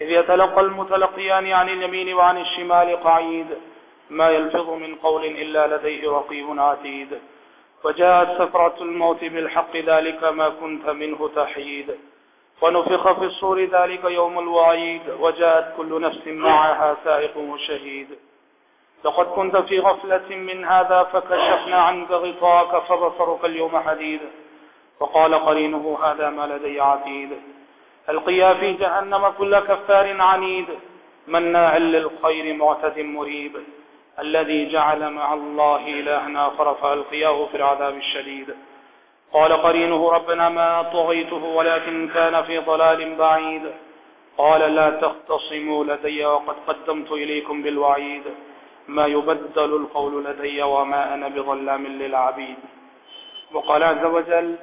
إذ يتلقى المتلقيان عن اليمين وعن الشمال قعيد ما يلفظ من قول إلا لديه رقيب عتيد. وجاءت سفرة الموت بالحق ذلك ما كنت منه تحيد. ونفخ في الصور ذلك يوم الوعيد، وجاءت كل نفس معها سائق وشهيد. لقد كنت في غفلة من هذا فكشفنا عنك غطاك فبصرك اليوم حديد. وقال قرينه هذا ما لدي عتيد. القيا في جهنم كل كفار عنيد، مناع للخير معتد مريب. الذي جعل مع الله إلهنا فرف القياه في العذاب الشديد. قال قرينه ربنا ما طغيته ولكن كان في ضلال بعيد. قال لا تختصموا لدي وقد قدمت إليكم بالوعيد. ما يبدل القول لدي وما أنا بظلام للعبيد. وقال عز وجل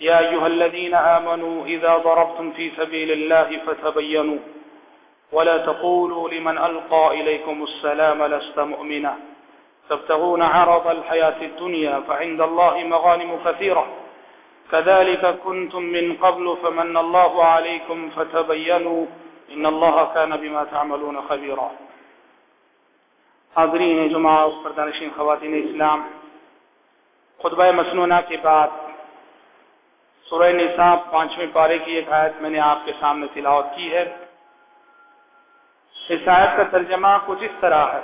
يا أيها الذين آمنوا إذا ضربتم في سبيل الله فتبينوا ولا تقولوا لمن ألقى إليكم السلام لست مؤمنا تبتغون عرض الحياة الدنيا فعند الله مغانم كثيرة كذلك كنتم من قبل فمن الله عليكم فتبينوا إن الله كان بما تعملون خبيرا حاضرین جمعہ پردانشین خواتین اسلام، خطبہ مسنونہ کے بعد سورہ نصاب پانچویں پارے کی ایک آیت میں نے آپ کے سامنے تلاوت کی ہے۔ اس آیت کا ترجمہ کچھ اس طرح ہے۔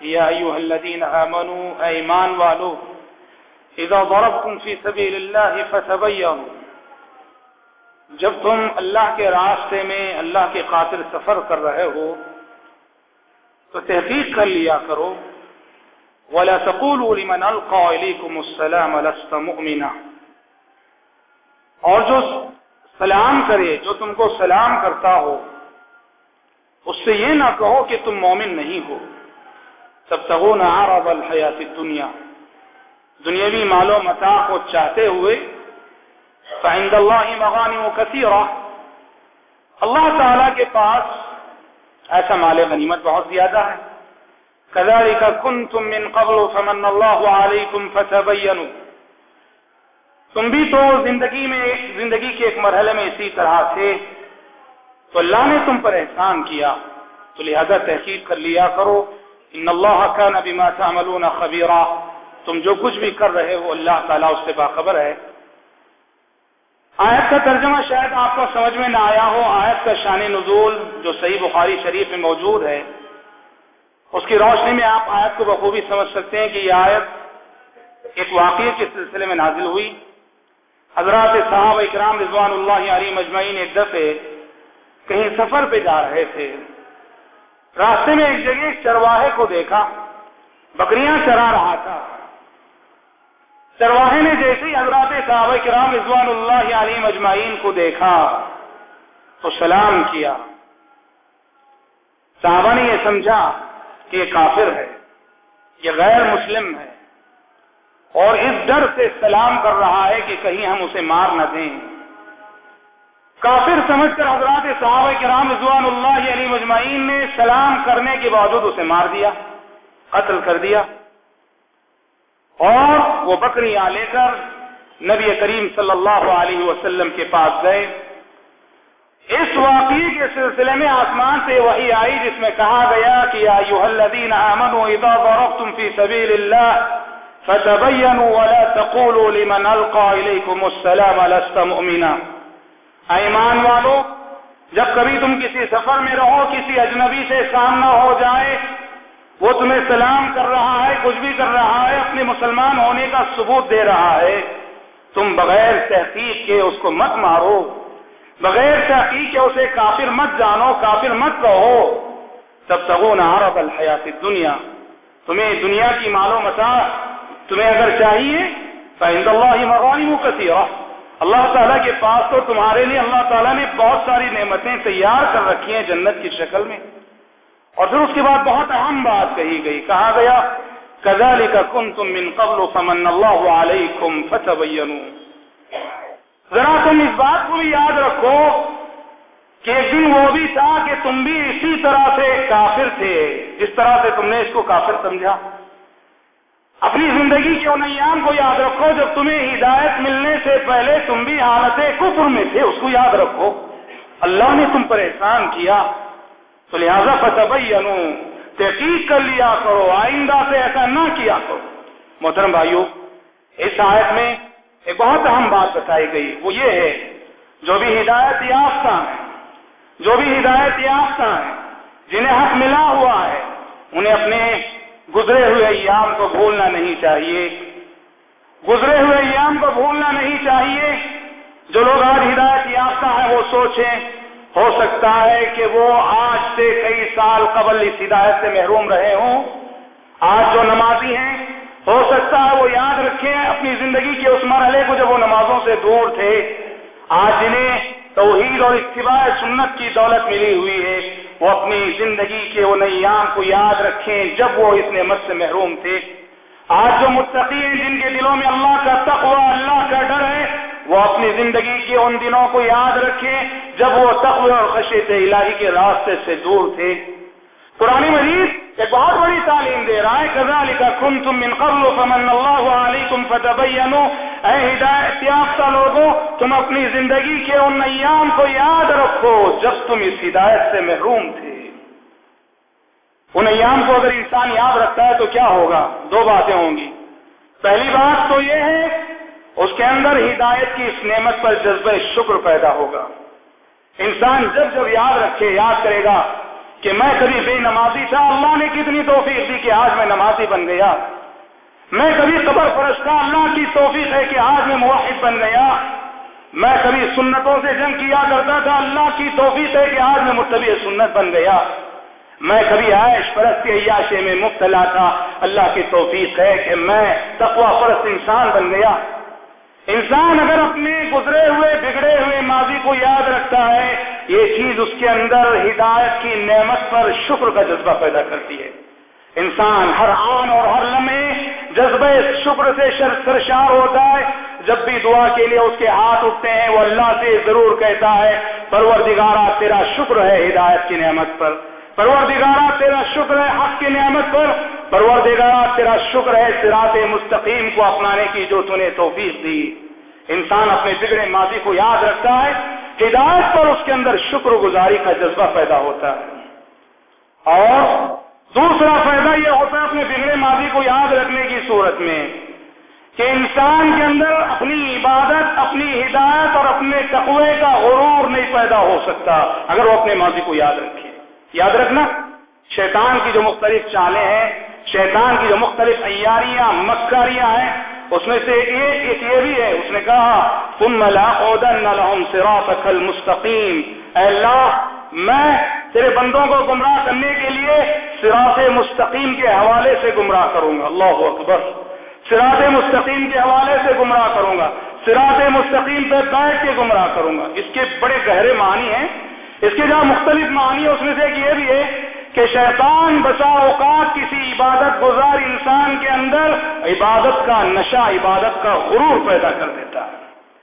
یا ایوہ الذین آمنوا ایمان والو، اذا ضربتم فی سبیل اللہ فتبینوا۔ جب تم اللہ کے راستے میں اللہ کے خاطر سفر کر رہے ہو، تو تحقیق کر لیا کرو۔ ولا تقولوا لمن القى اليكم السلام لست مؤمنا۔ اور جو سلام کرے، جو تم کو سلام کرتا ہو، اس سے یہ نہ کہو کہ تم مومن نہیں ہو۔ تب تغون عرض الحیات الدنیا۔ دنیاوی مال و متاع کو چاہتے ہوئے، فعند اللہ مغانم کثیرہ۔ اللہ تعالی کے پاس ایسا مال غنیمت بہت زیادہ ہے۔ كذلك كنتم من قبل فمن الله عليكم فتبينوا تم بھی تو زندگی میں زندگی کے ایک مرحلے میں اسی طرح تھے۔ تو اللہ نے تم پر احسان کیا۔ تو لہذا تحقیق کر لیا کرو۔ ان اللہ كان بما تعملون خبيرا تم جو کچھ بھی کر رہے ہو، اللہ تعالیٰ اس سے باخبر ہے۔ آیت کا ترجمہ شاید آپ کو سمجھ میں نہ آیا ہو۔ آیت کا شان نزول جو صحیح بخاری شریف میں موجود ہے۔ اس کی روشنی میں آپ آیت کو بخوبی سمجھ سکتے ہیں کہ یہ آیت ایک واقعے کے سلسلے میں نازل ہوئی۔ حضرات صاحب اکرام رضوان اللہ علی مجمعین ایک دفعے کہیں سفر پہ جا رہے تھے۔ راستے میں ایک جگہ چرواہے کو دیکھا۔ بکریاں چرا رہا تھا۔ چرواہے نے جیسے ہی حضرات صحابہ کرام رضوان اللہ علی مجمعین کو دیکھا تو سلام کیا۔ صحابہ نے یہ سمجھا کہ یہ کافر ہے، یہ غیر مسلم ہے۔ اور اس ڈر سے سلام کر رہا ہے کہ کہیں ہم اسے مار نہ دیں۔ کافر سمجھ کر حضرات صحابہ کرام رضوان اللہ علی مجمعین نے سلام کرنے کے باوجود اسے مار دیا، قتل کر دیا۔ اور وہ بکریاں لے کر نبی کریم صلی اللہ علیہ وسلم کے پاس گئے۔ اس واقعے کے سلسلے میں آسمان سے وہی آئی جس میں کہا گیا کہ ایوہ الذین آمنوا اذا ضربتم فی سبیل اللہ فتبینوا ولا تقولوا لمن القا الیکم السلام لست مؤمنا۔ ایمان والو، جب کبھی تم کسی سفر میں رہو، کسی اجنبی سے سامنا ہو جائے، وہ تمہیں سلام کر رہا ہے، کچھ بھی کر رہا ہے، اپنے مسلمان ہونے کا ثبوت دے رہا ہے، تم بغیر تحقیق کے اس کو مت مارو۔ بغیر تحقیق کے اسے کافر مت جانو، کافر مت کہو۔ تب سگون عرب الحیات دنیا تمہیں دنیا کی مالو متا تمہیں اگر چاہیے فعند اللہ مغانی مکتی اللہ تعالیٰ کے پاس تو تمہارے لیے اللہ تعالیٰ نے بہت ساری نعمتیں تیار کر رکھی ہیں جنت کی شکل میں۔ اور پھر اس کے بعد بہت اہم بات کہی گئی، کہا گیا کزالی کا من قبل فمن اللہ علیکم ذرا تم اس بات کو بھی یاد رکھو کہ ایک دن وہ بھی تھا کہ تم بھی اسی طرح سے کافر تھے، جس طرح سے تم نے اس کو کافر سمجھا۔ اپنی زندگی کے ان ایام کو یاد رکھو، جب تمہیں ہدایت ملنے سے پہلے تم بھی حالت کفر میں تھے، اس کو یاد رکھو۔ اللہ نے تم پر احسان کیا۔ تو لہذا فتح تحقیق کر لیا کرو، آئندہ سے ایسا نہ کیا کرو۔ محترم بھائیو، اس آیت میں ایک بہت اہم بات بتائی گئی۔ وہ یہ ہے، جو بھی ہدایت یافتہ ہیں، جو بھی ہدایت یافتہ ہیں، جنہیں حق ملا ہوا ہے، انہیں اپنے گزرے ہوئے ایام کو بھولنا نہیں چاہیے۔ گزرے ہوئے ایام کو بھولنا نہیں چاہیے۔ جو لوگ آج ہدایت یافتہ ہیں، وہ سوچیں، ہو سکتا ہے کہ وہ آج سے کئی سال قبل اس ہدایت سے محروم رہے ہوں۔ آج جو نمازی ہیں، ہو سکتا ہے وہ یاد رکھیں اپنی زندگی کے اس مرحلے کو جب وہ نمازوں سے دور تھے۔ آج جنہیں توحید اور اتباع سنت کی دولت ملی ہوئی ہے۔ وہ اپنی زندگی کے وہ نیام کو یاد رکھیں جب وہ اس نعمت سے محروم تھے۔ آج جو متقی ہیں جن کے دلوں میں اللہ کا تقوی، اللہ کا ڈر ہے، وہ اپنی زندگی کے ان دنوں کو یاد رکھیں جب وہ تقوی اور خشیت الہی کے راستے سے دور تھے۔ قرآن مجید ایک بہت بڑی تعلیم دے رہا ہے کزالک کنتم من قبل فمن اللہ علیکم فتبینوا اے ہدایت یافتہ لوگوں، تم اپنی زندگی کے ان ایام کو یاد رکھو جب تم اس ہدایت سے محروم تھے۔ ان ایام کو اگر انسان یاد رکھتا ہے تو کیا ہوگا؟ دو باتیں ہوں گی۔ پہلی بات تو یہ ہے، اس کے اندر ہدایت کی اس نعمت پر جذبہ شکر پیدا ہوگا۔ انسان جب جب یاد رکھے، یاد کرے گا کہ میں کبھی بے نمازی تھا، اللہ نے کتنی توفیق دی کہ آج میں نمازی بن گیا۔ میں کبھی قبر فرش تھا اللہ کی توفیق ہے کہ آج میں موحد بن گیا۔ میں کبھی سنتوں سے جنگ کیا کرتا تھا، اللہ کی توفیق ہے کہ آج میں متبع سنت بن گیا۔ میں کبھی عائش پرست کے عیاشے میں مبتلا تھا۔ اللہ کی توفیق ہے کہ میں تقوا پرست انسان بن گیا۔ انسان اگر اپنے گزرے ہوئے، بگڑے ہوئے ماضی کو یاد رکھتا ہے، یہ چیز اس کے اندر ہدایت کی نعمت پر شکر کا جذبہ پیدا کرتی ہے۔ انسان ہر آن اور ہر لمحے جذبہ شکر سے سرشار ہوتا ہے۔ جب بھی دعا کے لیے اس کے ہاتھ اٹھتے ہیں، وہ اللہ سے ضرور کہتا ہے پروردگارہ تیرا شکر ہے ہدایت کی نعمت پر۔ پروردگارہ تیرا شکر ہے حق کی نعمت پر۔ پروردگارہ تیرا شکر ہے سراط مستقیم کو اپنانے کی جو تھی توفیق دی۔ انسان اپنے بگڑے ماضی کو یاد رکھتا ہے۔ ہدایت پر اس کے اندر شکر گزاری کا جذبہ پیدا ہوتا ہے۔ اور دوسرا فائدہ یہ ہوتا ہے اپنے بگڑے ماضی کو یاد رکھنے کی صورت میں کہ انسان کے اندر اپنی عبادت، اپنی ہدایت اور اپنے تقوی کا غرور نہیں پیدا ہو سکتا اگر وہ اپنے ماضی کو یاد رکھے۔ یاد رکھنا، شیطان کی جو مختلف چالیں ہیں، شیطان کی جو مختلف ایاریاں مکاریاں ہیں اس میں سے ایک ایک یہ بھی ہے، اس نے کہا تم لهم صراطك المستقیم اے اللہ، میں تیرے بندوں کو گمراہ کرنے کے لیے سراط مستقیم کے حوالے سے گمراہ کروں گا۔ اللہ اکبر۔ سراط مستقیم کے حوالے سے گمراہ کروں گا۔ سراط مستقیم پہ بیٹھ کے گمراہ کروں گا۔ اس کے بڑے گہرے معنی ہیں۔ اس کے جہاں مختلف معنی ہے اس میں سے ایک یہ بھی ہے کہ شیطان بسا اوقات کسی عبادت گزار انسان کے اندر عبادت کا نشہ، عبادت کا غرور پیدا کر دیتا ہے۔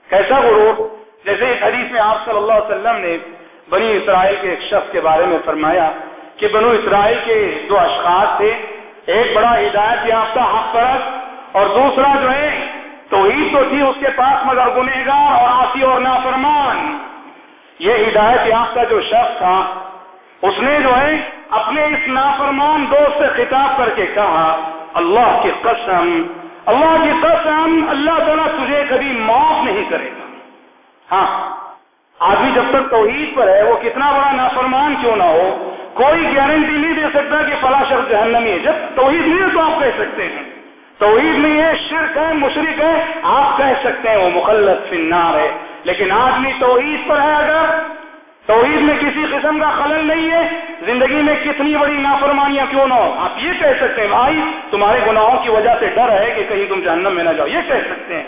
کیسا غرور؟ جیسے ایک حدیث میں آپ صلی اللہ علیہ وسلم نے بنی اسرائیل کے ایک شخص کے بارے میں فرمایا کہ بنو اسرائیل کے دو اشخاص تھے، ایک بڑا ہدایت یافتہ حق پرست اور دوسرا جو ہے توحید تو تھی اس کے پاس مگر گنہگار اور آسی اور نافرمان۔ یہ ہدایت یافتہ جو شخص تھا اس نے جو ہے اپنے اس نافرمان دوست سے خطاب کر کے کہا، اللہ کی قسم، اللہ کی قسم، اللہ تعالیٰ تجھے کبھی معاف نہیں کرے گا۔ ہاں آدمی جب تک توحید پر ہے، وہ کتنا بڑا نافرمان کیوں نہ ہو؟ کوئی گارنٹی نہیں دے سکتا کہ فلاں شخص جہنمی ہے۔ جب توحید نہیں ہے تو آپ کہہ سکتے ہیں۔ توحید نہیں ہے، شرک ہے مشرق ہے، آپ کہہ سکتے ہیں وہ مخلط فنار ہے۔ لیکن آدمی توحید پر ہے اگر توحید میں کسی قسم کا خلل نہیں ہے، زندگی میں کتنی بڑی نافرمانیاں کیوں نہ ہو آپ یہ کہہ سکتے ہیں، بھائی، تمہارے گناہوں کی وجہ سے ڈر ہے کہ کہیں تم جہنم میں نہ جاؤ، یہ کہہ سکتے ہیں۔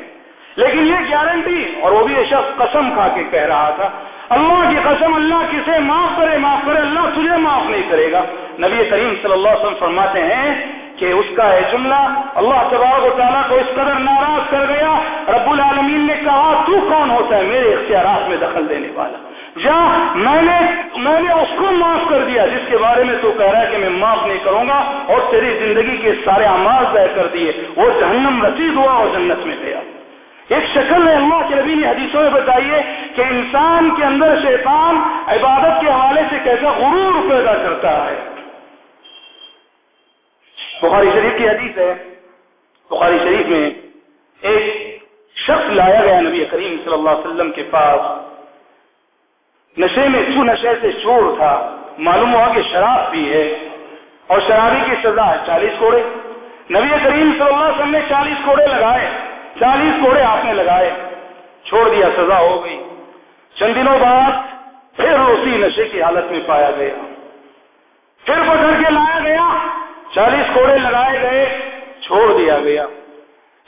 لیکن یہ گارنٹی اور وہ بھی شخص قسم کھا کے کہہ رہا تھا، اللہ کی قسم اللہ کسے معاف کرے معاف کرے، اللہ تجھے معاف نہیں کرے گا۔ نبی کریم صلی اللہ علیہ وسلم فرماتے ہیں کہ اس کا ہے جملہ اللہ تبارک و تعالیٰ کو اس قدر ناراض کر گیا، رب العالمین نے کہا، تو کون ہوتا ہے میرے اختیارات میں دخل دینے والا؟ جا میں نے میں نے اس کو معاف کر دیا، جس کے بارے میں تو کہہ رہا ہے کہ میں معاف نہیں کروں گا اور تیری زندگی کے سارے آماز طے کر دیے، وہ جہنم رسید ہوا اور جنت میں گیا۔ ایک شکل ہے اللہ کے نبی نے حدیثوں میں بتائیے کہ انسان کے اندر شیطان عبادت کے حوالے سے کیسا غرور پیدا کرتا ہے۔ بخاری شریف کی حدیث ہے، بخاری شریف میں ایک شخص لایا گیا نبی کریم صلی اللہ علیہ وسلم کے پاس۔ نشے میں چو نشے سے چور تھا۔ معلوم ہوا کہ شراب بھی ہے۔ اور شرابی کی سزا ہے۔ چالیس کوڑے۔ نبی کریم صلی اللہ علیہ وسلم نے چالیس کوڑے لگائے۔ چالیس کوڑے آپ نے لگائے۔ چھوڑ دیا، سزا ہو گئی۔ چند دنوں بعد پھر اسی نشے کی حالت میں پایا گیا۔ پھر پکڑ کے لایا گیا۔ چالیس کوڑے لگائے گئے۔ چھوڑ دیا گیا۔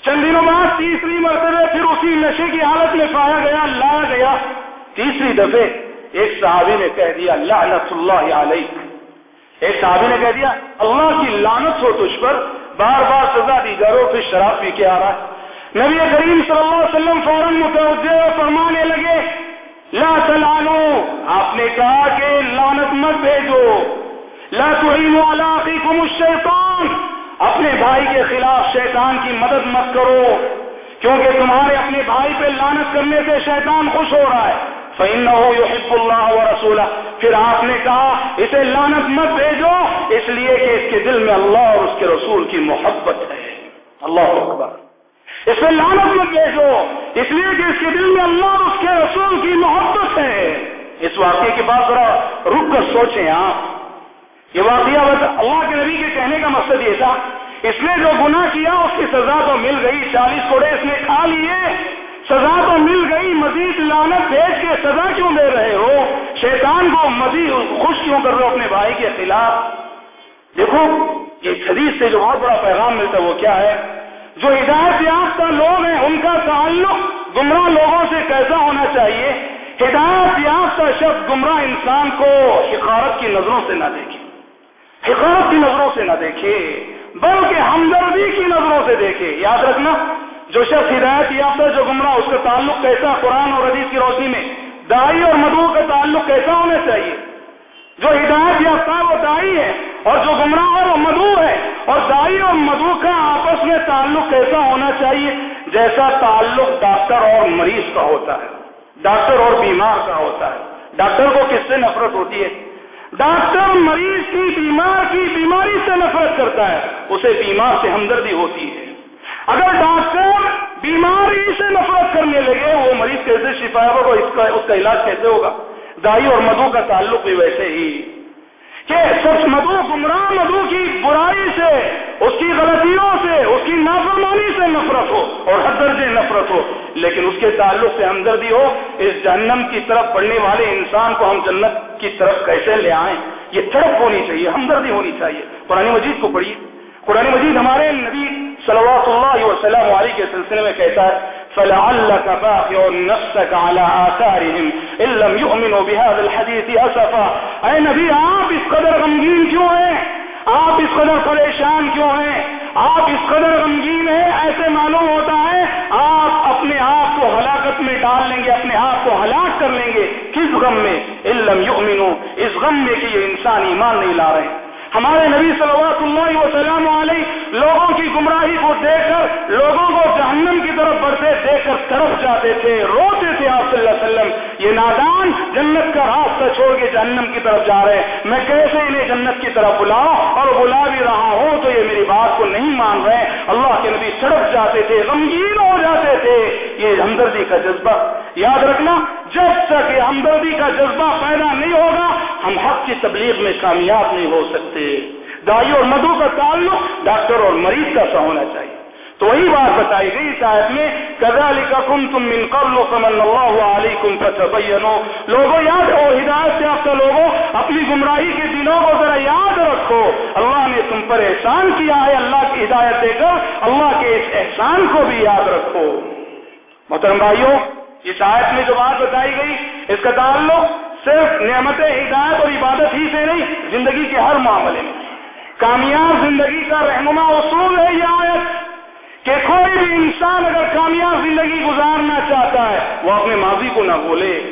چند دنوں بعد تیسری مرتبہ پھر اسی نشے کی حالت میں پایا گیا، لایا گیا۔ تیسری دفعہ ایک صحابی نے کہہ دیا، لعنت اللہ علیہ ایک صحابی نے کہہ دیا، اللہ کی لانت ہو تجھ پر، بار بار سزا دی جا پھر شراب پی کے آ رہا ہے. نبی کریم صلی اللہ علیہ وسلم فوراً متوجہ فرمانے لگے، لا تلانو آپ نے کہا کہ لانت مت بھیجو. لا تعینوا علی اخیکم الشیطان. اپنے بھائی کے خلاف شیطان کی مدد مت کرو، کیونکہ تمہارے اپنے بھائی پہ لانت کرنے سے شیطان خوش ہو رہا ہے. فَإِنَّهُ يُحِبُّ اللَّهُ وَرَسُولَهُ۔ پھر آپ نے کہا، اسے لانت مت بھیجو، اس لیے کہ اس کے دل میں اللہ اور اس کے رسول کی محبت ہے۔ اللہ اکبر۔ اس میں لانت مت بھیجو، اس لیے کہ اس کے دل میں اللہ اور اس کے رسول کی محبت ہے۔ اس واقعے کے بعد ذرا رک کر سوچیں آپ۔ یہ واقعہ بس اللہ کے نبی کے کہنے کا مقصد یہ تھا، اس نے جو گناہ کیا، اس کی سزا تو مل گئی، چالیس کوڑے اس نے کھا لیے۔ سزا تو مل گئی، مزید لانت بھیج کے سزا کیوں دے رہے ہو؟ شیطان کو مزید خوش کیوں کر رہے ہو اپنے بھائی کے خلاف؟ دیکھو، یہ حدیث سے جو بہت بڑا پیغام ملتا ہے، وہ کیا ہے؟ جو ہدایت یافتہ لوگ ہیں، ان کا تعلق گمراہ لوگوں سے کیسا ہونا چاہیے؟ ہدایت یافتہ شخص گمراہ انسان کو حقارت کی نظروں سے نہ دیکھے۔ حقارت کی نظروں سے نہ دیکھے، بلکہ ہمدردی کی نظروں سے دیکھے۔ یاد رکھنا جو شخص ہدایت یافتہ جو گمراہ اس کا تعلق کیسا قرآن اور حدیث کی روشنی میں۔ دائی اور مدعو کا تعلق کیسا ہونا چاہیے؟ جو ہدایت یافتہ وہ دائی ہے، اور جو گمراہ ہے، وہ مدعو ہے۔ اور دائی اور مدعو کا آپس میں تعلق کیسا ہونا چاہیے؟ جیسا تعلق ڈاکٹر اور مریض کا ہوتا ہے۔ ڈاکٹر اور بیمار کا ہوتا ہے۔ ڈاکٹر کو کس سے نفرت ہوتی ہے؟ ڈاکٹر مریض کی بیمار کی بیماری سے نفرت کرتا ہے۔ اسے بیمار سے ہمدردی ہوتی ہے۔ اگر ڈاکٹر بیماری سے نفرت کرنے لگے، وہ مریض کیسے شفا ہوگا؟ اس کا اس کا علاج کیسے ہوگا؟ دائی اور مدو کا تعلق بھی ویسے ہی کہ سچ مدو گمراہ مدو کی برائی سے، اس کی غلطیوں سے، اس کی نافرمانی سے نفرت ہو اور حد درجے نفرت ہو۔ لیکن اس کے تعلق سے ہمدردی ہو، اس جہنم کی طرف بڑھنے والے انسان کو ہم جنت کی طرف کیسے لے آئیں؟ یہ تڑپ ہونی چاہیے، ہمدردی ہونی چاہیے۔ قرآن مجید کو پڑھیے۔ قرآن مجید ہمارے نبی صلوات اللہ وسلم علیہ کے سلسلے میں کہتا ہے فلعلك باخع نفسك على آثارهم إن لم يؤمنوا بهذا الحديث أسفا اے نبی، آپ اس قدر غمگین کیوں ہیں؟ آپ اس قدر پریشان کیوں ہیں؟ آپ اس قدر غمگین ہیں؟ ایسے معلوم ہوتا ہے، آپ اپنے آپ کو ہلاکت میں ڈال لیں گے، اپنے آپ کو ہلاک کر لیں گے، کس غم میں؟ علم یؤمنو اس غم میں کہ یہ انسان ایمان نہیں لا رہے۔ ہیں ہمارے نبی صلی اللہ وسلم علیہ لوگوں کی گمراہی کو دیکھ کر، لوگوں کو جہنم کی طرف بڑھتے دیکھ کر طرف جاتے تھے، روتے تھے آپ صلی اللہ علیہ وسلم۔ یہ نادان جنت کا راستہ چھوڑ کے جہنم کی طرف جا رہے ہیں۔ میں کیسے انہیں جنت کی طرف بلاؤں اور بلا بھی رہا ہوں تو یہ میری بات کو نہیں مان رہے اللہ کے نبی سڑک جاتے تھے، غمگین ہو جاتے تھے۔ یہ ہمدردی کا جذبہ۔ یاد رکھنا، جب تک یہ ہمدردی کا جذبہ پیدا نہیں ہوگا ہم حق کی تبلیغ میں کامیاب نہیں ہو سکتے۔ دائی اور مدو کا تعلق ڈاکٹر اور مریض کا سا ہونا چاہیے۔ تو وہی بات بتائی گئی شاید میں کزا لکھا کم تم من قبل صلی اللہ علیکم فتبینو لوگوں، یاد ہو، ہدایت سے آپ لوگوں، اپنی گمراہی کے دنوں کو ذرا یاد رکھو۔ اللہ نے تم پر احسان کیا ہے، اللہ کی ہدایت دے کر اللہ کے اس احسان کو بھی یاد رکھو۔ محترم بھائیوں، اس آیت میں جو بات بتائی گئی، اس کا تعلق صرف نعمت ہدایت اور عبادت ہی سے نہیں، زندگی کے ہر معاملے میں۔ کامیاب زندگی کا رہنما اصول ہے یہ آیت کہ کوئی بھی انسان اگر کامیاب زندگی گزارنا چاہتا ہے، وہ اپنے ماضی کو نہ بھولے،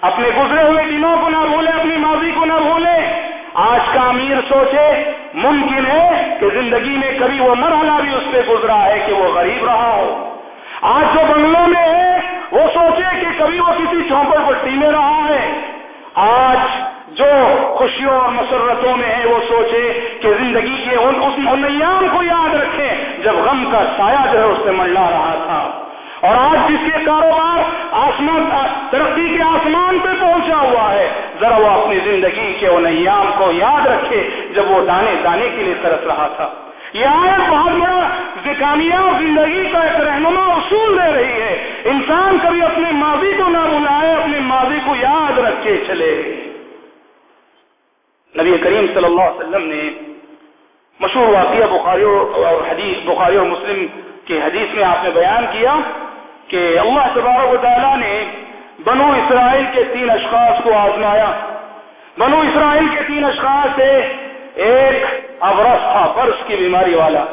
اپنے گزرے ہوئے دنوں کو نہ بھولے، اپنی ماضی کو نہ بھولے۔ آج کا امیر سوچے، ممکن ہے کہ زندگی میں کبھی وہ مرحلہ بھی اس پہ گزرا ہے کہ وہ غریب رہا ہو۔ آج جو بنگلوں میں ہے، وہ سوچے کہ کبھی وہ کسی چونپڑ پٹی میں رہا ہے۔ آج جو خوشیوں اور مسرتوں میں ہے وہ سوچے کہ زندگی کے ان ایام کو یاد رکھیں جب غم کا سایہ جو ہے اس سے منڈا رہا تھا۔ اور آج جس کے کاروبار آسمان ترقی کے آسمان پہ پہنچا ہوا ہے، ذرا وہ اپنی زندگی کے ان ایام کو یاد رکھے جب وہ دانے دانے کے لیے ترس رہا تھا۔ یہ آیت بہت بڑا کامیاب زندگی کا ایک رہنما اصول دے رہی ہے۔ انسان کبھی اپنے ماضی کو نہ بلائے اپنے ماضی کو یاد رکھ کے چلے۔ نبی کریم صلی اللہ علیہ وسلم نے مشہور واقعہ بخاری اور حدیث، بخاری اور مسلم کی حدیث میں آپ نے بیان کیا کہ اللہ تبارک و تعالیٰ نے بنو اسرائیل کے تین اشخاص کو آزمایا۔ بنو اسرائیل کے تین اشخاص سے ایک ابرس تھا برس کی بیماری والا،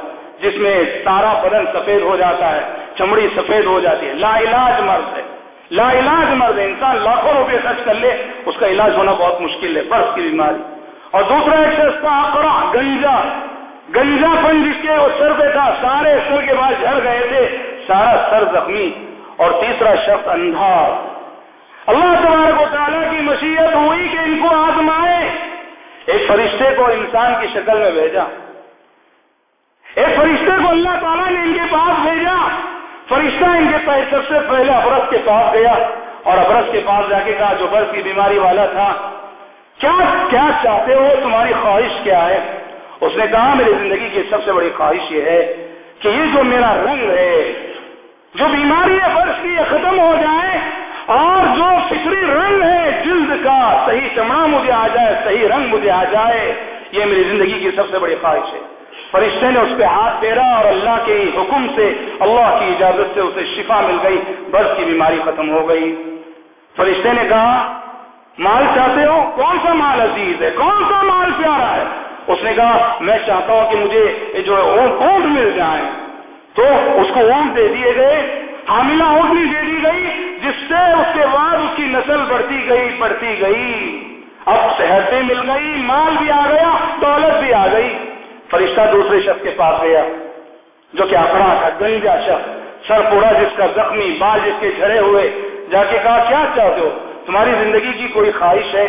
جس میں سارا بدن سفید ہو جاتا ہے، چمڑی سفید ہو جاتی ہے، لا علاج مرض ہے۔ لا علاج مرض ہے، انسان لاکھوں روپے خرچ کر لے، اس کا علاج ہونا بہت مشکل ہے، برس کی بیماری۔ اور دوسرا ایک شخص تھا آکرا گنجا۔ گنجا پن جس کے وہ سر پہ تھا، سارے سر کے بعد جھڑ گئے تھے، سارا سر زخمی۔ اور تیسرا شخص اندھا۔ اللہ تبارک و تعالیٰ کی مشیت ہوئی کہ ان کو آزمائے۔ ایک فرشتے کو انسان کی شکل میں بھیجا۔ ایک فرشتے کو اللہ تعالیٰ نے ان کے پاس بھیجا۔ فرشتہ ان کے پاس سب سے پہلے ابرس کے پاس گیا اور ابرس کے پاس جا کے کہا جو برس کی بیماری والا تھا۔ کیا کیا چاہتے ہو؟ تمہاری خواہش کیا ہے؟ اس نے کہا، میری زندگی کی سب سے بڑی خواہش یہ ہے کہ یہ جو میرا رنگ ہے، جو بیماری ہے برس کی، یہ ختم ہو جائے۔ اور جو فکری رنگ ہے جلد کا، صحیح چمڑا مجھے آ جائے، صحیح رنگ مجھے آ جائے، یہ میری زندگی کی سب سے بڑی خواہش ہے۔ فرشتے نے اس پہ ہاتھ پھیرا اور اللہ کے حکم سے اللہ کی اجازت سے اسے شفا مل گئی برس کی بیماری ختم ہو گئی۔ فرشتے نے کہا، مال چاہتے ہو؟ کون سا مال عزیز ہے؟ کون سا مال پیارا ہے؟ اس نے کہا، میں چاہتا ہوں کہ مجھے جو ہے اونٹ مل جائے تو اس کو اونٹ دے دیے گئے۔ حاملہ اونٹنی دے دی گئی، جس سے اس کے بعد اس کی نسل بڑھتی گئی بڑھتی گئی۔ اب صحت بھی مل گئی، مال بھی آ گیا، دولت بھی آ گئی۔ فرشتہ دوسرے شخص کے پاس گیا، جو کہ اپنا تھا، گنجا شخص۔ سر پورا جس کا زخمی، بال جس کے جھڑے ہوئے۔ جا کے کہا، کیا چاہتے ہو؟ تمہاری زندگی کی کوئی خواہش ہے؟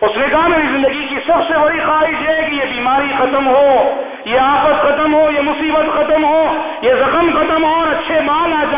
اس نے کہا، میری زندگی کی سب سے بڑی خواہش ہے کہ یہ بیماری ختم ہو، یہ آفت ختم ہو، یہ مصیبت ختم ہو، یہ زخم ختم ہو اور اچھے مال آ جائیں۔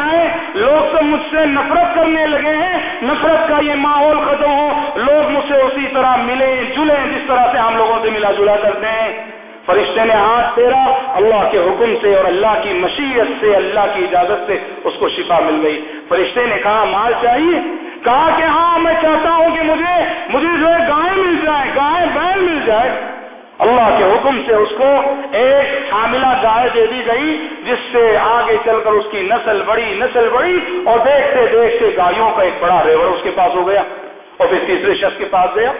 لوگ سب مجھ سے نفرت کرنے لگے ہیں، نفرت کا یہ ماحول ختم ہو، لوگ مجھ سے اسی طرح ملیں، جلیں، جس طرح سے ہم لوگوں سے ملا جلا کرتے ہیں۔ فرشتے نے ہاتھ پھیرا، اللہ کے حکم سے اور اللہ کی مشیت سے، اللہ کی اجازت سے اس کو شفا مل گئی۔ فرشتے نے کہا، مال چاہیے؟ کہا کہ ہاں میں چاہتا ہوں کہ مجھے مجھے جو ہے گائے مل جائے، گائے بیل مل جائے۔ اللہ کے حکم سے اس کو ایک حاملہ گائے دے دی گئی، جس سے آگے چل کر اس کی نسل بڑی نسل بڑی، اور دیکھتے دیکھتے گایوں کا ایک بڑا ریور اس کے پاس ہو گیا، اور پھر تیسرے شخص کے پاس گیا،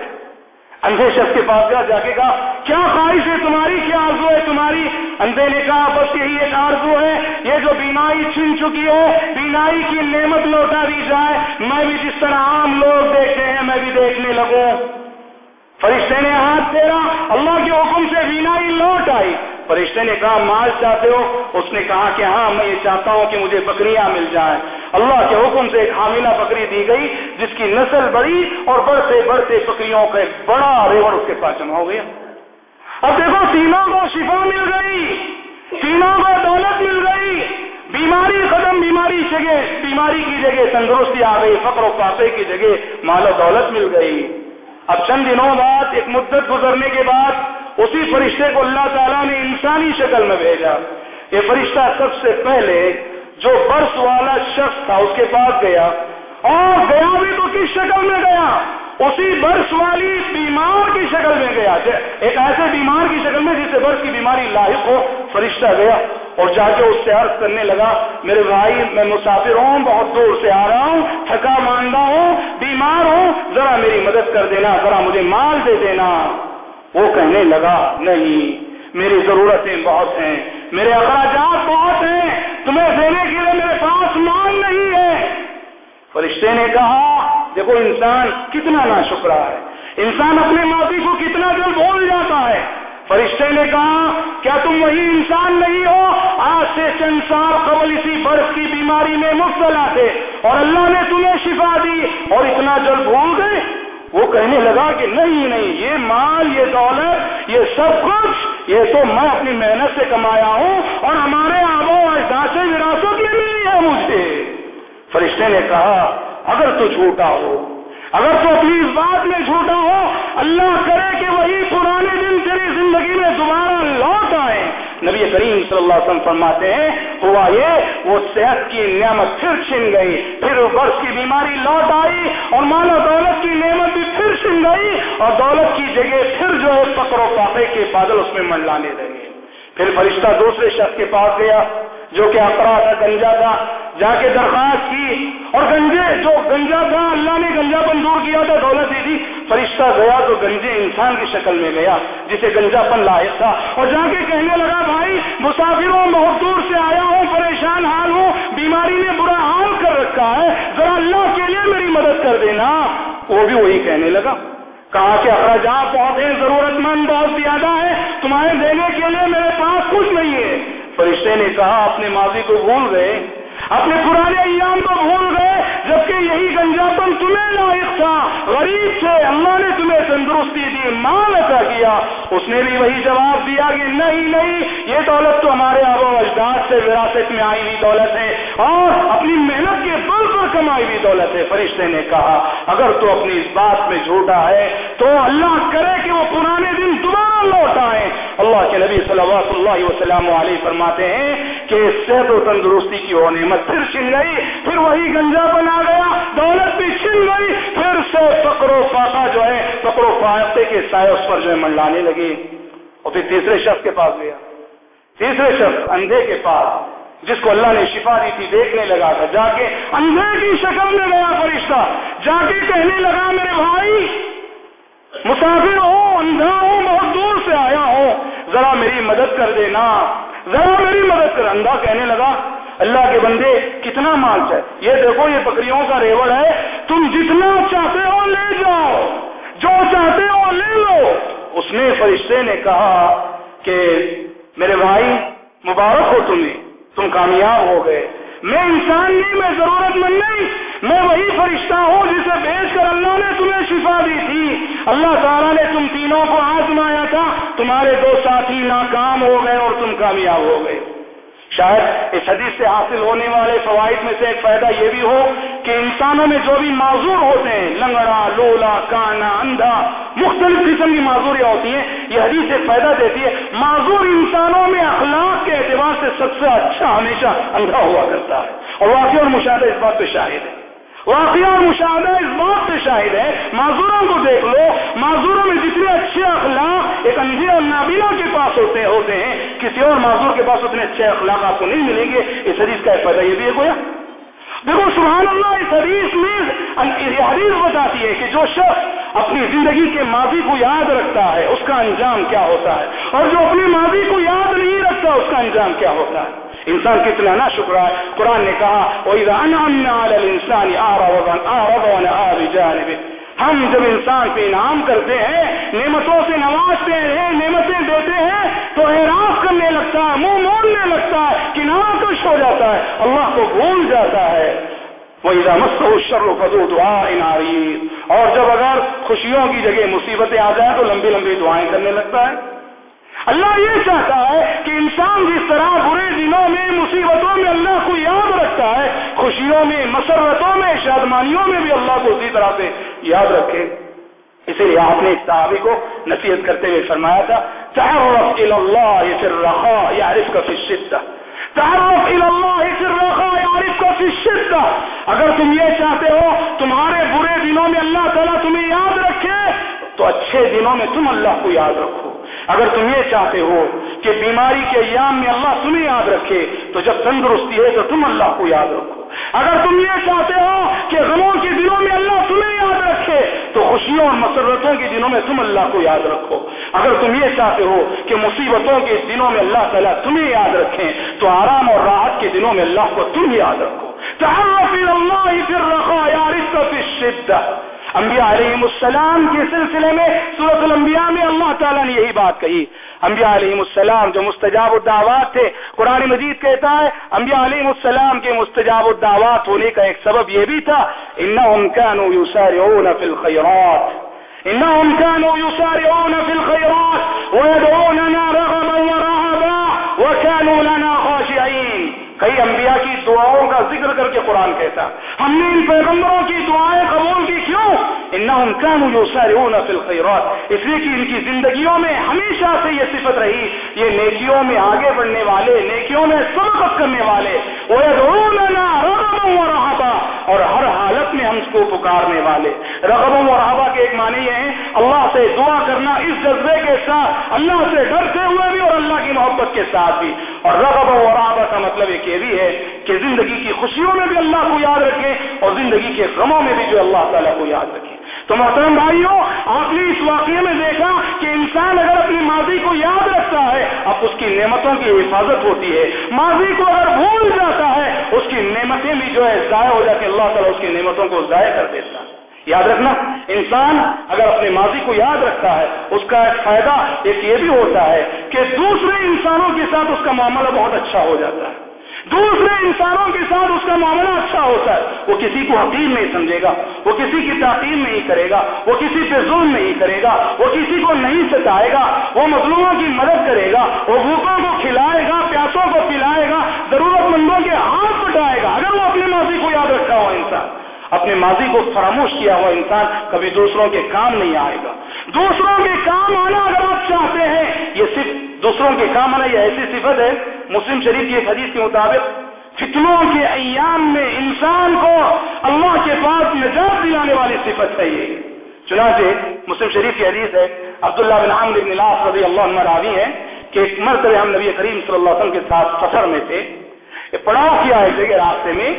اندھے شخص کے پاس گیا، جا کے کہا، کیا خواہش ہے تمہاری؟ کیا آرزو ہے تمہاری؟ اندھے نے کہا، بس یہی ایک آرزو ہے، یہ جو بینائی چھن چکی ہو بینائی کی نعمت لوٹا دی جائے، میں بھی جس طرح عام لوگ دیکھتے ہیں، میں بھی دیکھنے لگوں۔ فرشتے نے ہاتھ پھیرا، اللہ کے حکم سے بینائی لوٹ آئی۔ فرشتے نے کہا، مال چاہتے ہو؟ اس نے کہا کہ ہاں میں یہ چاہتا ہوں کہ مجھے بکریاں مل جائیں۔ اللہ کے حکم سے ایک حاملہ بکری دی گئی، جس کی نسل بڑی اور بڑھتے بڑھتے بکریوں کا ایک بڑا ریوڑ اس کے پاس جمع ہو گیا۔ اب دیکھو تینوں کو شفا مل گئی تینوں کو دولت مل گئی۔ بیماری ختم بیماری جگہ، بیماری کی جگہ تندرستی آ گئی، فقر و پاپے کی جگہ مال و دولت مل گئی۔ اب چند دنوں بعد ایک مدت گزرنے کے بعد اسی فرشتے کو اللہ تعالیٰ نے انسانی شکل میں بھیجا یہ فرشتہ سب سے پہلے جو برس والا شخص تھا اس کے پاس گیا اور گیا بھی تو کس شکل میں گیا؟ اسی برس والی بیمار کی شکل میں گیا ایک ایسے بیمار کی شکل میں جسے برس کی بیماری لاحق ہو، فرشتہ گیا اور جا کے اس سے عرض کرنے لگا، میرے بھائی، میں مسافر ہوں، بہت دور سے آ رہا ہوں، تھکا ماندہ ہوں، بیمار ہوں، ذرا میری مدد کر دینا، ذرا مجھے مال دے دینا۔ وہ کہنے لگا، نہیں، میری ضرورتیں بہت ہیں، میرے اخراجات بہت ہیں، تمہیں دینے کے لیے میرے پاس مال نہیں ہے۔ فرشتے نے کہا دیکھو، انسان کتنا نا شکرا ہے۔ انسان اپنے ماضی کو کتنا دل بھول جاتا ہے۔ فرشتے نے کہا، کیا تم وہی انسان نہیں ہو؟ آج سے چند سال قبل اسی برف کی بیماری میں مبتلا تھے اور اللہ نے تمہیں شفا دی اور اتنا جلد بھول گئے؟ وہ کہنے لگا کہ نہیں نہیں، یہ مال، یہ دولت، یہ سب کچھ، یہ تو میں اپنی محنت سے کمایا ہوں اور ہمارے آبوں اجداد سے وراثت میں ملی ہے مجھے۔ فرشتے نے کہا اگر تو جھوٹا ہو، اگر تو اپنی اس بات میں جھوٹا ہو، اللہ کرے کہ وہی پرانے دن تیری زندگی میں دوبارہ لوٹ آئے۔ نبی کریم صلی اللہ علیہ وسلم فرماتے ہیں، ہوا یہ وہ صحت کی نعمت پھر چھن گئی، پھر برس کی بیماری لوٹ آئی اور مانا دولت کی نعمت بھی پھر چھن گئی اور دولت کی جگہ پھر جو ہے پکڑو پاپے کے بادل اس میں منڈلانے لگے۔ پھر فرشتہ دوسرے شخص کے پاس گیا جو کہ اپرا تھا گنجا تھا جا کے درخواست کی اور گنجے، جو گنجا تھا، اللہ نے گنجا پن دور کیا تھا دولت دی تھی فرشتہ گیا تو گنجے انسان کی شکل میں گیا، جسے گنجا پن لائق تھا۔ اور جا کے کہنے لگا، بھائی، مسافروں بہت دور سے آیا ہوں، پریشان حال ہوں، بیماری نے برا حال کر رکھا ہے، ذرا اللہ کے لیے میری مدد کر دینا۔ وہ بھی وہی کہنے لگا۔ کہا کہ اخراجات بہت ہیں ضرورت مند بہت زیادہ ہے تمہارے دینے کے لیے میرے پاس کچھ نہیں ہے۔ فرشتے نے کہا، اپنے ماضی کو بھول گئے، اپنے پرانے ایام کو بھول گئے، جبکہ یہی گنجاپن تمہیں لائق تھا۔ غریب سے اللہ نے تمہیں تندرستی دی، مال عطا کیا۔ اس نے بھی وہی جواب دیا کہ نہیں نہیں، یہ دولت تو ہمارے آب و اجداد سے وراثت میں آئی ہوئی دولت ہے، اور اپنی محنت کے بل پر کمائی ہوئی دولت ہے۔ فرشتے نے کہا، اگر تو اپنی اس بات میں جھوٹا ہے، تو اللہ کرے کہ وہ پرانے دن دوبارہ لوٹ آئے اللہ کے نبی صلی اللہ وسلم علیہ فرماتے ہیں کہ صحت و تندرستی کی وہ نعمت پھر چھن گئی، پھر وہی گنجا بنا گیا، دولت بھی چھن گئی، پھر سے پکڑو فاقا جو ہے پکڑو فائقے کے سائے اس پر جو ہے منڈلانے لگے۔ اور پھر تیسرے شخص کے پاس گیا۔ تیسرے شخص اندھے کے پاس، جس کو اللہ نے شفا دی تھی، دیکھنے لگا تھا۔ جا کے اندھے کی شکل میں گیا فرشتہ۔ جا کے کہنے لگا، میرے بھائی، مسافر ہو، اندھا ہوں بہت ذرا میری مدد کر دینا۔ ذرا میری مدد کر۔ اندھا کہنے لگا، اللہ کے بندے، کتنا مال چاہے یہ دیکھو، یہ بکریوں کا ریوڑ ہے۔ تم جتنا چاہتے ہو لے جاؤ۔ جو چاہتے ہو لے لو۔ اس نے فرشتے نے کہا کہ، میرے بھائی، مبارک ہو تمہیں۔ تم کامیاب ہو گئے۔ میں انسان نہیں، میں ضرورت مند نہیں۔ میں وہی فرشتہ ہوں جسے بھیج کر اللہ نے تمہیں شفا دی تھی۔ اللہ تعالیٰ نے تم تینوں کو آزمایا تھا۔ تمہارے دو ساتھی ناکام ہو گئے اور تم کامیاب ہو گئے۔ شاید اس حدیث سے حاصل ہونے والے فوائد میں سے ایک فائدہ یہ بھی ہو کہ انسانوں میں جو بھی معذور ہوتے ہیں، لنگڑا، لولا، کانا، اندھا، مختلف قسم کی معذوریاں ہوتی ہیں، یہ حدیث ایک فائدہ دیتی ہے۔ معذور انسانوں میں اخلاق کے اعتبار سے سب سے اچھا ہمیشہ اندھا ہوا کرتا ہے۔ اور واقعی اور مشاہدہ اس بات پہ شاہد ہے۔ واقعہ اور مشاہدہ اس بات پہ شاہد ہے۔ معذوروں کو دیکھ لو۔ معذوروں میں جتنے اچھے اخلاق ایک اندھے اور نابینا کے پاس ہوتے ہوتے ہیں، کسی اور معذور کے پاس اتنے اچھے اخلاق آپ کو نہیں ملیں گے۔ اس حدیث کا فائدہ یہ بھی ہے گویا۔ دیکھو، سبحان اللہ، اس حدیث میں حدیث بتاتی ہے کہ جو شخص اپنی زندگی کے ماضی کو یاد رکھتا ہے، اس کا انجام کیا ہوتا ہے؟ اور جو اپنی ماضی کو یاد نہیں رکھتا، اس کا انجام کیا ہوتا ہے؟ انسان کتنا نہ شکر ہے۔ قرآن نے کہا، وَإِذَا أَنْعَمْنَا عَلَى الْإِنسَانِ أَعْرَضَ وَنَأَى بِجَانِبِهِ۔ ہم جب انسان پہ انعام کرتے ہیں، نعمتوں سے نوازتے ہیں، نعمتیں دیتے ہیں، تو اعراض کرنے لگتا ہے، منہ موڑنے لگتا ہے کنارہ کش ہو جاتا ہے، اللہ کو بھول جاتا ہے۔ وہ مست شر فضو دعا اناری اور جب اگر خوشیوں کی جگہ مصیبتیں آ جائیں، تو لمبی لمبی دعائیں کرنے لگتا ہے۔ اللہ یہ چاہتا ہے کہ انسان جس طرح برے دنوں میں، مصیبتوں میں اللہ کو یاد رکھتا ہے، خوشیوں میں، مسرتوں میں، شادمانیوں میں بھی اللہ کو اسی طرح سے یاد رکھے۔ اسی لیے آپ نے اس صحابی کو نصیحت کرتے ہوئے فرمایا تھا، تعرف اللہ فی الرخاء یعرف کا فی الشدہ۔ تعرف اللہ فی الرخاء یعرف کا فی الشدہ۔ اگر تم یہ چاہتے ہو، تمہارے برے دنوں میں اللہ تعالیٰ تمہیں یاد رکھے، تو اچھے دنوں میں تم اللہ کو یاد رکھو۔ اگر تم یہ چاہتے ہو کہ بیماری کے ایام میں اللہ تمہیں یاد رکھے، تو جب تندرستی ہے تو تم اللہ کو یاد رکھو۔ اگر تم یہ چاہتے ہو کہ غموں کے دنوں میں اللہ تمہیں یاد رکھے، تو خوشیوں اور مسرتوں کے دنوں میں تم اللہ کو یاد رکھو۔ اگر تم یہ چاہتے ہو کہ مصیبتوں کے دنوں میں اللہ تعالیٰ تمہیں یاد رکھیں تو آرام اور راحت کے دنوں میں اللہ کو تم یاد رکھو۔ اللہ پھر رکھو یار شدت انبیاء علیہ السلام کے سلسلے میں سورت الانبیاء میں اللہ تعالیٰ نے یہی بات کہی۔ انبیاء علیہ السلام جو مستجاب الدعوات تھے، قرآن مجید کہتا ہے، انبیاء علیہ السلام کے مستجاب الدعوات ہونے کا ایک سبب یہ بھی تھا، انہم كانوا يسارعون في الخيرات انہم كانوا يسارعون في الخيرات ويدعوننا رغبا ورهبا وكانوا لنا خاشعين کئی انبیاء کی دعاؤں کا ذکر کر کے قرآن کہتا ہم نے ان پیغمبروں کی دعائیں قبول کی کیوں؟ انہم كانوا يسارعون في الخيرات اس لیے کہ ان کی زندگیوں میں ہمیشہ سے یہ صفت رہی، یہ نیکیوں میں آگے بڑھنے والے، نیکیوں میں سبقت کرنے والے۔ ويدعوننا رغبا ورهبا اور ہر حالت میں ہم اس کو پکارنے والے۔ رغبا ورهبا کے ایک معنی یہ ہے اللہ سے دعا کرنا اس جذبے کے ساتھ، اللہ سے ڈرتے ہوئے بھی اور اللہ کی محبت کے ساتھ بھی۔ اور رغب و رحبا کا مطلب ایک یہ بھی ہے کہ زندگی کی خوشیوں میں بھی اللہ کو یاد رکھیں اور زندگی کے غموں میں بھی جو اللہ تعالیٰ کو یاد رکھیں۔ تو محترم بھائیوں، آپ نے اس واقعے میں دیکھا کہ انسان اگر اپنی ماضی کو یاد رکھتا ہے، اب اس کی نعمتوں کی حفاظت ہوتی ہے۔ ماضی کو اگر بھول جاتا ہے، اس کی نعمتیں بھی جو ہے ضائع ہو جاتی اللہ تعالیٰ اس کی نعمتوں کو ضائع کر دیتا ہے۔ یاد رکھنا، انسان اگر اپنے ماضی کو یاد رکھتا ہے، اس کا ایک فائدہ ایک یہ بھی ہوتا ہے کہ دوسرے انسانوں کے ساتھ اس کا معاملہ بہت اچھا ہو جاتا ہے۔ دوسرے انسانوں کے ساتھ اس کا معاملہ اچھا ہوتا ہے۔ وہ کسی کو حقیر نہیں سمجھے گا، وہ کسی کی تعقیم نہیں کرے گا، وہ کسی پہ ظلم نہیں کرے گا، وہ کسی کو نہیں ستائے گا، وہ مظلوموں کی مدد کرے گا، وہ بھوکوں کو کھلائے گا، پیاسوں کو پلائے گا ضرورت مندوں کے ہاتھ پٹائے گا۔ اگر وہ اپنے ماضی کو یاد رکھا ہوا انسان اپنے ماضی کو فراموش کیا ہوا انسان، کبھی دوسروں کے کام نہیں آئے گا۔ دوسروں کے کام آنا اگر آپ چاہتے ہیں، یہ صرف دوسروں کے کام آنا یہ ایسی صفت ہے مسلم شریف کی ایک حدیث کے مطابق، فتنوں کے ایام میں انسان کو اللہ کے پاس نجات دلانے والی صفت ہے یہ۔ چنانچہ مسلم شریف کی حدیث ہے، عبداللہ بن عامر بن لاس رضی اللہ عنہ راوی ہیں کہ ایک مرتبہ ہم نبی کریم صلی اللہ علیہ وسلم کے ساتھ سفر میں تھے پڑاؤ کیا ہے جگہ راستے میں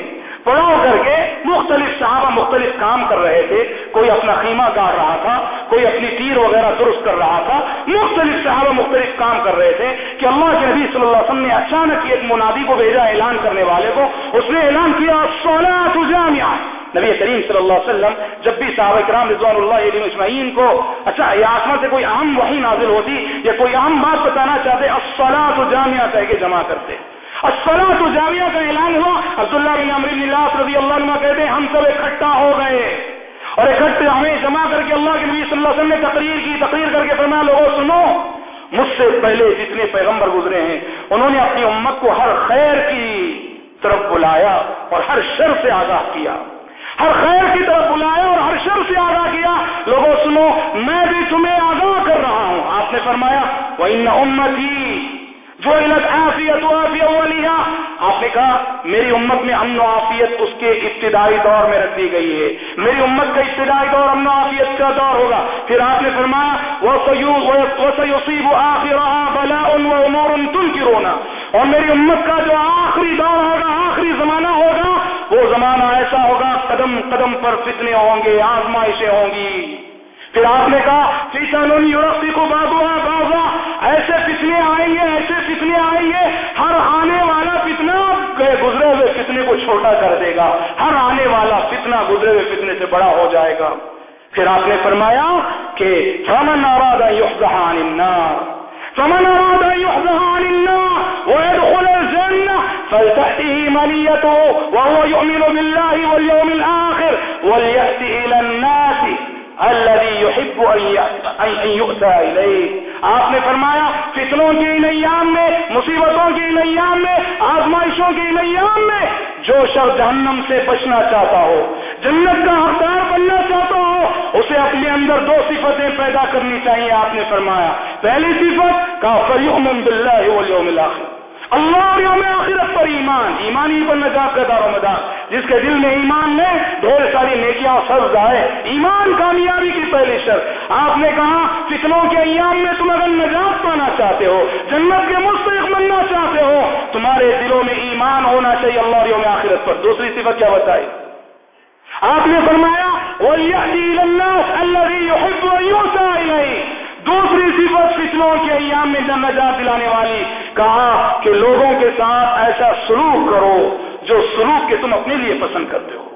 پڑاؤ کر کے مختلف صحابہ مختلف کام کر رہے تھے، کوئی اپنا خیمہ گاڑ رہا تھا، کوئی اپنی تیر وغیرہ درست کر رہا تھا، مختلف صحابہ مختلف کام کر رہے تھے کہ اللہ کے نبی صلی اللہ علیہ وسلم نے اچانک ایک منادی کو بھیجا اعلان کرنے والے کو، اس نے اعلان کیا سولہ جامعہ. نبی کریم صلی اللہ علیہ وسلم جب بھی صحابہ کرام رضوان اللہ علیہ مجمعین کو اچھا یہ آسمان سے کوئی اہم وحی نازل ہوتی یا کوئی اہم بات بتانا چاہتے الصلاۃ تو جامعہ کہہ کے جمع کرتے۔ الصلاۃ تو جامعہ کا اعلان ہوا، عبداللہ بن عمر بن اللہ رضی اللہ عنہ کہتے ہیں، ہم سب اکٹھا ہو گئے۔ اور اکٹھے ہمیں جمع کر کے اللہ کے نبی صلی اللہ علیہ وسلم نے تقریر کی، تقریر کر کے فرمایا، لوگوں، سنو، مجھ سے پہلے جتنے پیغمبر گزرے ہیں، انہوں نے اپنی امت کو ہر خیر کی طرف بلایا اور ہر شر سے آگاہ کیا۔ ہر خیر کی طرف بلایا اور ہر شر سے آگاہ کیا۔ لوگوں، سنو، میں بھی تمہیں آگاہ کر رہا ہوں۔ آپ نے فرمایا وہ ان امتی جو علت آفیت والی آپ نے کہا، میری امت میں امن و آفیت اس کے ابتدائی دور میں رکھ دی گئی ہے۔ میری امت کا ابتدائی دور امن و آفیت کا دور ہوگا۔ پھر آپ نے فرمایا وہ سیوسیب آخر بلا ان تم کی رونا اور میری امت کا جو آخری دور ہوگا، آخری زمانہ ہوگا، وہ زمانہ ایسا ہوگا، قدم قدم پر فتنے ہوں گے، آزمائشیں ہوں گی۔ پھر آپ نے کہا فیشن یورپی کو بازوا بازا ایسے فتنے آئیں گے ایسے فتنے آئیں گے ہر آنے والا فتنا گزرے ہوئے فتنے کو چھوٹا کر دے گا۔ ہر آنے والا فتنا گزرے ہوئے فتنے سے بڑا ہو جائے گا۔ پھر آپ نے فرمایا کہ فمن اراد سمن عن النار، فمن اراد عن النار ويدخل الجنة فلتأته منيته وهو يؤمن بالله واليوم الآخر وليأتي إلى الناس الذي يحب أن يؤتى إليه. آپ نے فرمایا، فتنوں کی ان ایام میں، مصیبتوں کی ان ایام میں، آزمائشوں کی ان ایام میں جو شخص جہنم سے بچنا چاہتا ہو، جنت کا حقدار بننا چاہتا ہو، اسے اپنے اندر دو صفتیں پیدا کرنی چاہیے، آپ نے فرمایا۔ پہلی صفت کا فریوم بلّہ والیوم الاخر۔ اللہ اور یوم آخرت پر ایمان ایمان ہی پر نجات کا دار و مدار۔ جس کے دل میں ایمان میں ڈھیر ساری نیکیاں سبز آئے۔ ایمان کامیابی کی پہلی شرط۔ آپ نے کہا، فتنوں کے ایام میں تم اگر نجات پانا چاہتے ہو، جنت کے مستحق بننا چاہتے ہو، تمہارے دلوں میں ایمان ہونا چاہیے اللہ اور یوم آخرت پر۔ دوسری صفت کیا بتائی؟ آپ نے فرمایا اللہ دوسری صفت فتنوں کے ایام میں جن نجات دلانے والی، کہا کہ لوگوں کے ساتھ ایسا سلوک کرو جو سلوک کے تم اپنے لیے پسند کرتے ہو۔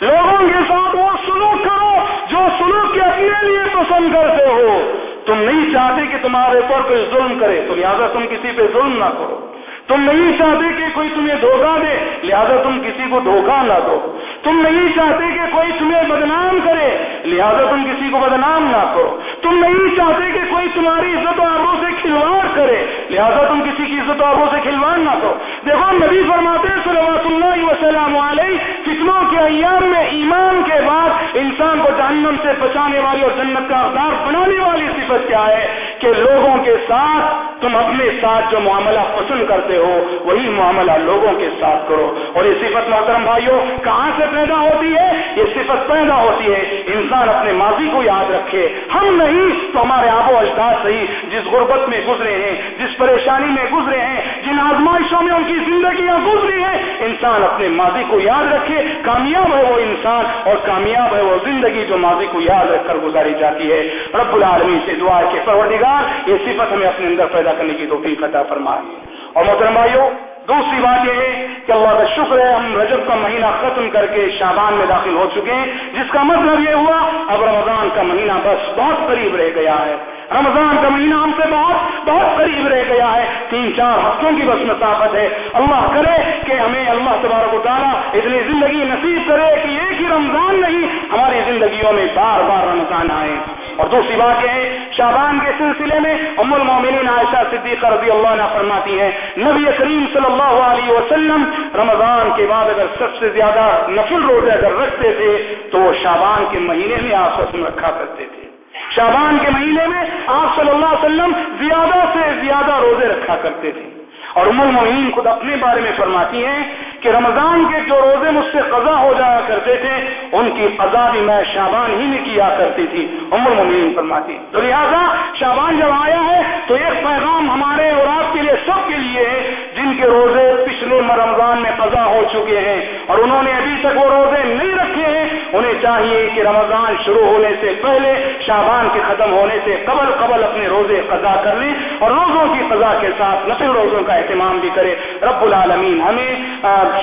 لوگوں کے ساتھ وہ سلوک کرو جو سلوک کے اپنے لیے پسند کرتے ہو۔ تم نہیں چاہتے کہ تمہارے اوپر کوئی ظلم کرے تو لہٰذا تم کسی پہ ظلم نہ کرو۔ تم نہیں چاہتے کہ کوئی تمہیں دھوکہ دے، لہذا تم کسی کو دھوکہ نہ دو۔ تم نہیں چاہتے کہ کوئی تمہیں بدنام کرے، لہذا تم کسی کو بدنام نہ کرو۔ تم نہیں چاہتے کہ کوئی تمہاری عزت و آبوں سے کھلواڑ کرے، لہذا تم کسی کی عزت و آبوں سے کھلواڑ نہ کرو۔ دیکھو، نبی فرماتے صلوات اللہ وسلم علیہ، فتنوں کے ایام میں ایمان کے بعد انسان کو جہنم سے بچانے والی اور جنت کا اقدار بنانے والی صفت کیا ہے؟ کہ لوگوں کے ساتھ تم اپنے ساتھ جو معاملہ پسند کرتے ہو، وہی معاملہ لوگوں کے ساتھ کرو۔ اور یہ صفت محترم بھائیوں کہاں سے پیدا ہوتی ہے، یہ صفت پیدا ہوتی ہے۔ انسان اپنے ماضی کو یاد رکھے۔ ہم نہیں، تو ہمارے آب و اجداد صحیح جس غربت میں گزرے ہیں، جس پریشانی میں گزرے ہیں، جن آزمائشوں میں ان کی زندگیاں گزری ہیں، انسان اپنے ماضی کو یاد رکھے۔ کامیاب ہے وہ انسان اور کامیاب ہے وہ زندگی جو ماضی کو یاد رکھ کر گزاری جاتی ہے۔ رب العالمین سے دعا کے پروردگار، یہ صفت ہمیں اپنے اندر پیدا کرنے کی توفیق عطا فرمائے۔ اور محترم بھائیوں دوسری بات یہ ہے کہ اللہ کا شکر ہے، ہم رجب کا مہینہ ختم کر کے شابان میں داخل ہو چکے ہیں، جس کا مطلب یہ ہوا، اب رمضان کا مہینہ بس بہت قریب رہ گیا ہے۔ رمضان کا مہینہ ہم سے بہت بہت قریب رہ گیا ہے۔ تین، چار ہفتوں کی بس مسافت ہے۔ اللہ کرے کہ ہمیں اللہ تبارک و تعالیٰ اتنی زندگی نصیب کرے کہ ایک ہی رمضان نہیں، ہماری زندگیوں میں بار بار رمضان آئے۔ اور دوسری بات یہ ہے شابان کے سلسلے میں ام المومنین عائشہ صدیقہ رضی اللہ عنہ فرماتی ہیں، نبی کریم صلی اللہ علیہ وسلم رمضان کے بعد اگر سب سے زیادہ نفل روزے اگر رکھتے تھے، تو وہ شابان کے مہینے میں آپ میں رکھا کرتے تھے۔ شابان کے مہینے میں آپ صلی اللہ علیہ وسلم زیادہ سے زیادہ روزے رکھا کرتے تھے۔ اور ام المعین خود اپنے بارے میں فرماتی ہیں کہ رمضان کے جو روزے مجھ سے قضا ہو جایا کرتے تھے، ان کی قضا بھی میں شابان ہی میں کیا کرتی تھی، ام ممین فرماتی تو لہٰذا شابان جب آیا ہے، تو ایک پیغام ہمارے اور آپ کے لیے سب کے لیے ہے، جن کے روزے پچھلے رمضان میں قضا ہو چکے ہیں۔ اور انہوں نے ابھی تک وہ روزے نہیں رکھے انہیں چاہیے کہ رمضان شروع ہونے سے پہلے شابان کے ختم ہونے سے قبل قبل اپنے روزے قضا کر لیں اور روزوں کی قضا کے ساتھ نسل روزوں کا اہتمام بھی کرے رب العالمین ہمیں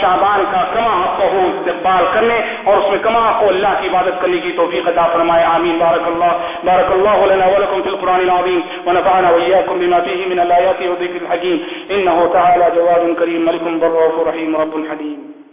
شابان کا کما حق ہو استقبال کرنے اور اس میں کما کو اللہ کی عبادت کرنے کی توفیق عطا فرمائے۔ آمین۔ بارک اللہ بارک اللہ لنا ولکم فی القرآن العظیم ونفعنا وإياكم بما فيه من الآيات وذكر الحكيم إنه تعالى جواد كريم ملك بر رحيم رب حليم